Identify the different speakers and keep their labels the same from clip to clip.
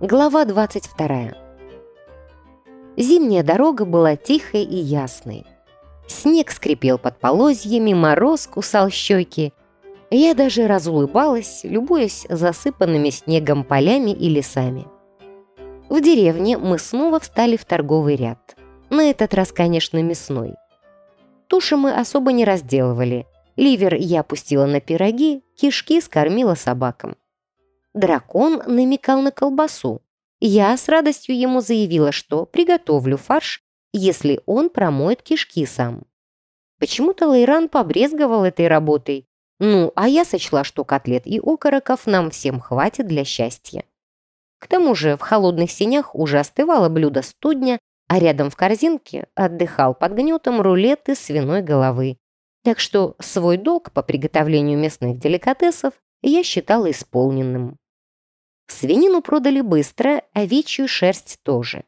Speaker 1: Глава 22. Зимняя дорога была тихой и ясной. Снег скрипел под полозьями, мороз кусал щеки. Я даже разулыбалась, любуясь засыпанными снегом полями и лесами. В деревне мы снова встали в торговый ряд. На этот раз, конечно, мясной. Туши мы особо не разделывали. Ливер я пустила на пироги, кишки скормила собакам. Дракон намекал на колбасу. Я с радостью ему заявила, что приготовлю фарш, если он промоет кишки сам. Почему-то Лейран побрезговал этой работой. Ну, а я сочла, что котлет и окороков нам всем хватит для счастья. К тому же в холодных сенях уже остывало блюдо студня, а рядом в корзинке отдыхал под гнетом рулет из свиной головы. Так что свой долг по приготовлению местных деликатесов я считала исполненным. Свинину продали быстро, овечью шерсть тоже.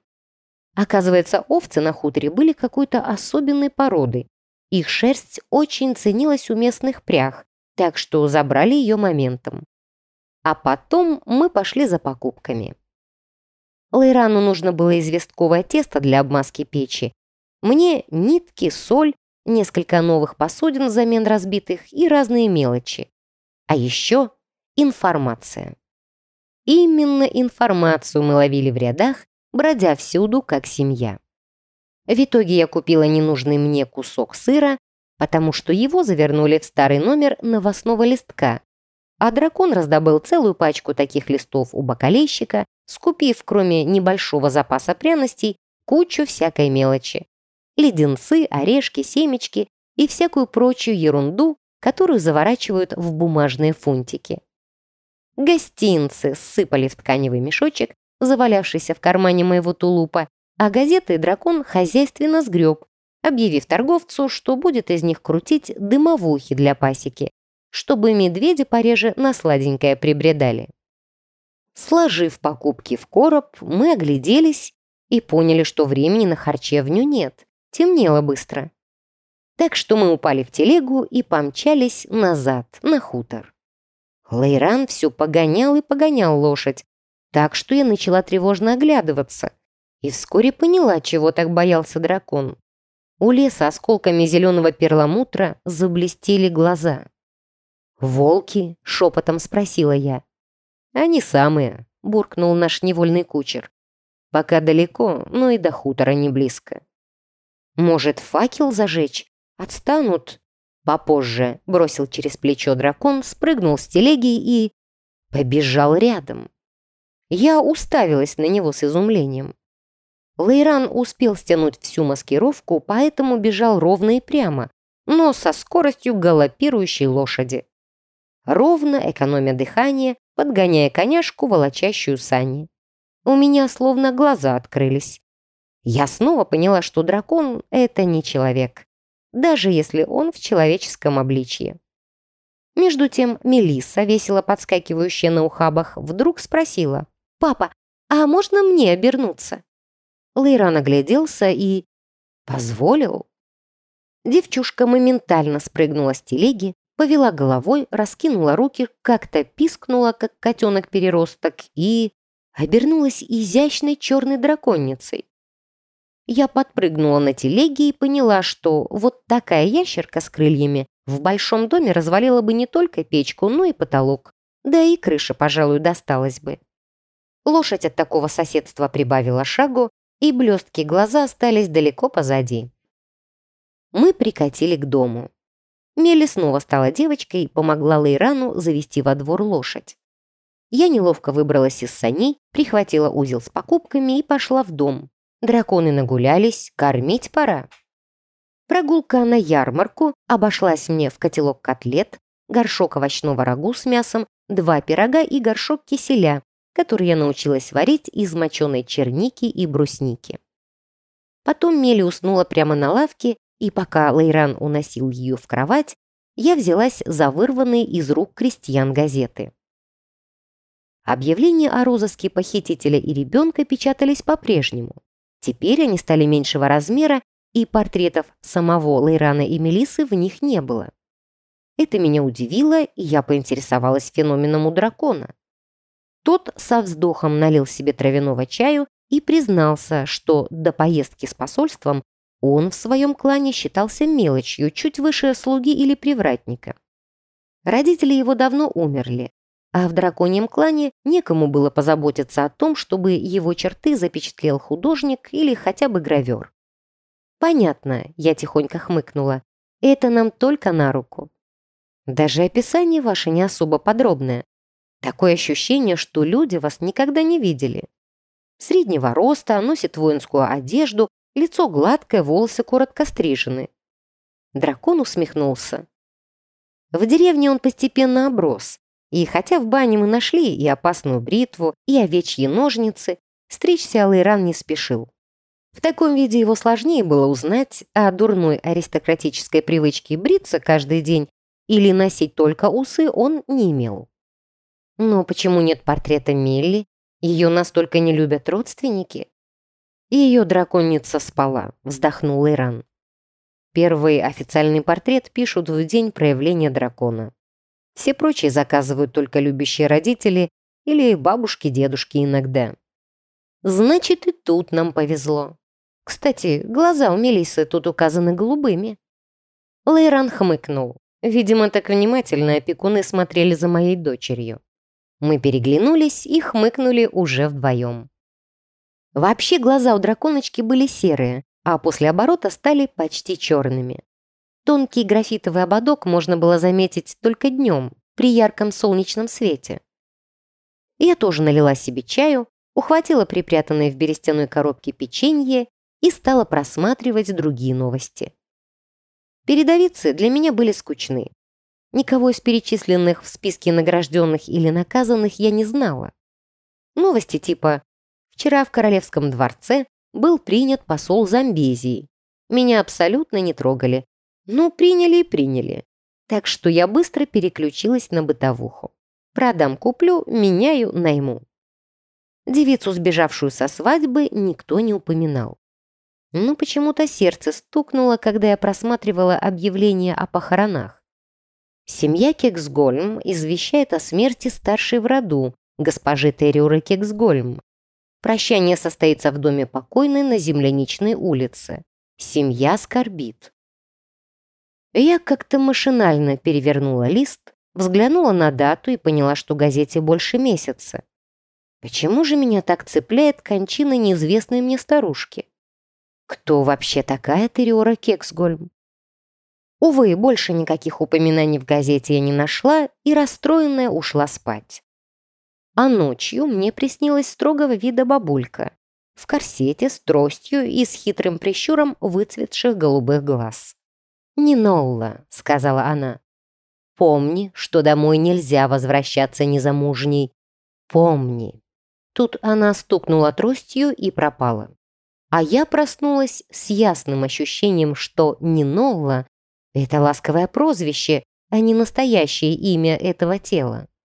Speaker 1: Оказывается, овцы на хуторе были какой-то особенной породы. Их шерсть очень ценилась у местных прях, так что забрали ее моментом. А потом мы пошли за покупками. Лейрану нужно было известковое тесто для обмазки печи. Мне нитки, соль, несколько новых посудин взамен разбитых и разные мелочи. А еще информация. Именно информацию мы ловили в рядах, бродя всюду, как семья. В итоге я купила ненужный мне кусок сыра, потому что его завернули в старый номер новостного листка, а дракон раздобыл целую пачку таких листов у бокалейщика, скупив, кроме небольшого запаса пряностей, кучу всякой мелочи. Леденцы, орешки, семечки и всякую прочую ерунду, которую заворачивают в бумажные фунтики. Гостинцы сыпали в тканевый мешочек, завалявшийся в кармане моего тулупа, а газеты дракон хозяйственно сгреб, объявив торговцу, что будет из них крутить дымовухи для пасеки, чтобы медведи пореже на сладенькое прибредали. Сложив покупки в короб, мы огляделись и поняли, что времени на харчевню нет, темнело быстро. Так что мы упали в телегу и помчались назад, на хутор. Лейран все погонял и погонял лошадь, так что я начала тревожно оглядываться и вскоре поняла, чего так боялся дракон. У леса осколками зеленого перламутра заблестели глаза. «Волки?» — шепотом спросила я. «Они самые», — буркнул наш невольный кучер. «Пока далеко, но и до хутора не близко». «Может, факел зажечь? Отстанут?» Попозже бросил через плечо дракон, спрыгнул с телеги и... побежал рядом. Я уставилась на него с изумлением. Лейран успел стянуть всю маскировку, поэтому бежал ровно и прямо, но со скоростью галопирующей лошади. Ровно, экономя дыхание, подгоняя коняшку, волочащую сани. У меня словно глаза открылись. Я снова поняла, что дракон — это не человек даже если он в человеческом обличье. Между тем Мелисса, весело подскакивающая на ухабах, вдруг спросила, «Папа, а можно мне обернуться?» Лейран огляделся и... «Позволил?» Девчушка моментально спрыгнула с телеги, повела головой, раскинула руки, как-то пискнула, как котенок-переросток, и обернулась изящной черной драконницей. Я подпрыгнула на телеге и поняла, что вот такая ящерка с крыльями в большом доме развалила бы не только печку, но и потолок. Да и крыша, пожалуй, досталась бы. Лошадь от такого соседства прибавила шагу, и блестки глаза остались далеко позади. Мы прикатили к дому. Мели снова стала девочкой и помогла Лейрану завести во двор лошадь. Я неловко выбралась из саней, прихватила узел с покупками и пошла в дом, Драконы нагулялись, кормить пора. Прогулка на ярмарку обошлась мне в котелок котлет, горшок овощного рагу с мясом, два пирога и горшок киселя, который я научилась варить из моченой черники и брусники. Потом Мели уснула прямо на лавке, и пока Лейран уносил ее в кровать, я взялась за вырванные из рук крестьян газеты. Объявления о розыске похитителя и ребенка печатались по-прежнему. Теперь они стали меньшего размера, и портретов самого Лейрана и Мелисы в них не было. Это меня удивило, и я поинтересовалась феноменом у дракона. Тот со вздохом налил себе травяного чаю и признался, что до поездки с посольством он в своем клане считался мелочью, чуть выше слуги или привратника. Родители его давно умерли, а в драконьем клане некому было позаботиться о том, чтобы его черты запечатлел художник или хотя бы гравер. «Понятно», — я тихонько хмыкнула, — «это нам только на руку». Даже описание ваше не особо подробное. Такое ощущение, что люди вас никогда не видели. Среднего роста, носит воинскую одежду, лицо гладкое, волосы коротко стрижены. Дракон усмехнулся. В деревне он постепенно оброс, и хотя в бане мы нашли и опасную бритву, и овечьи ножницы, стричься Алайран не спешил. В таком виде его сложнее было узнать, а дурной аристократической привычки бриться каждый день или носить только усы он не имел. Но почему нет портрета Мелли? Ее настолько не любят родственники? Ее драконица спала, вздохнул Иран. Первый официальный портрет пишут в день проявления дракона. Все прочие заказывают только любящие родители или бабушки-дедушки иногда. Значит, и тут нам повезло. Кстати, глаза у Мелисы тут указаны голубыми. Лейран хмыкнул. Видимо, так внимательно опекуны смотрели за моей дочерью. Мы переглянулись и хмыкнули уже вдвоем. Вообще глаза у драконочки были серые, а после оборота стали почти черными. Тонкий графитовый ободок можно было заметить только днем, при ярком солнечном свете. Я тоже налила себе чаю, ухватила припрятанное в берестяной коробке печенье и стала просматривать другие новости. Передовицы для меня были скучны. Никого из перечисленных в списке награжденных или наказанных я не знала. Новости типа «Вчера в Королевском дворце был принят посол Замбезии. Меня абсолютно не трогали. Ну, приняли и приняли. Так что я быстро переключилась на бытовуху. Продам, куплю, меняю, найму. Девицу, сбежавшую со свадьбы, никто не упоминал. Но почему-то сердце стукнуло, когда я просматривала объявление о похоронах. Семья Кексгольм извещает о смерти старшей в роду, госпожи Терриоры Кексгольм, Прощание состоится в доме покойной на Земляничной улице. Семья скорбит. Я как-то машинально перевернула лист, взглянула на дату и поняла, что газете больше месяца. Почему же меня так цепляет кончина неизвестной мне старушки? Кто вообще такая Териора Кексгольм? Увы, больше никаких упоминаний в газете я не нашла и расстроенная ушла спать. А ночью мне приснилась строгого вида бабулька в корсете с тростью и с хитрым прищуром выцветших голубых глаз. «Не Нолла», — сказала она. «Помни, что домой нельзя возвращаться незамужней. Помни». Тут она стукнула тростью и пропала. А я проснулась с ясным ощущением, что Нинолла — это ласковое прозвище, а не настоящее имя этого тела.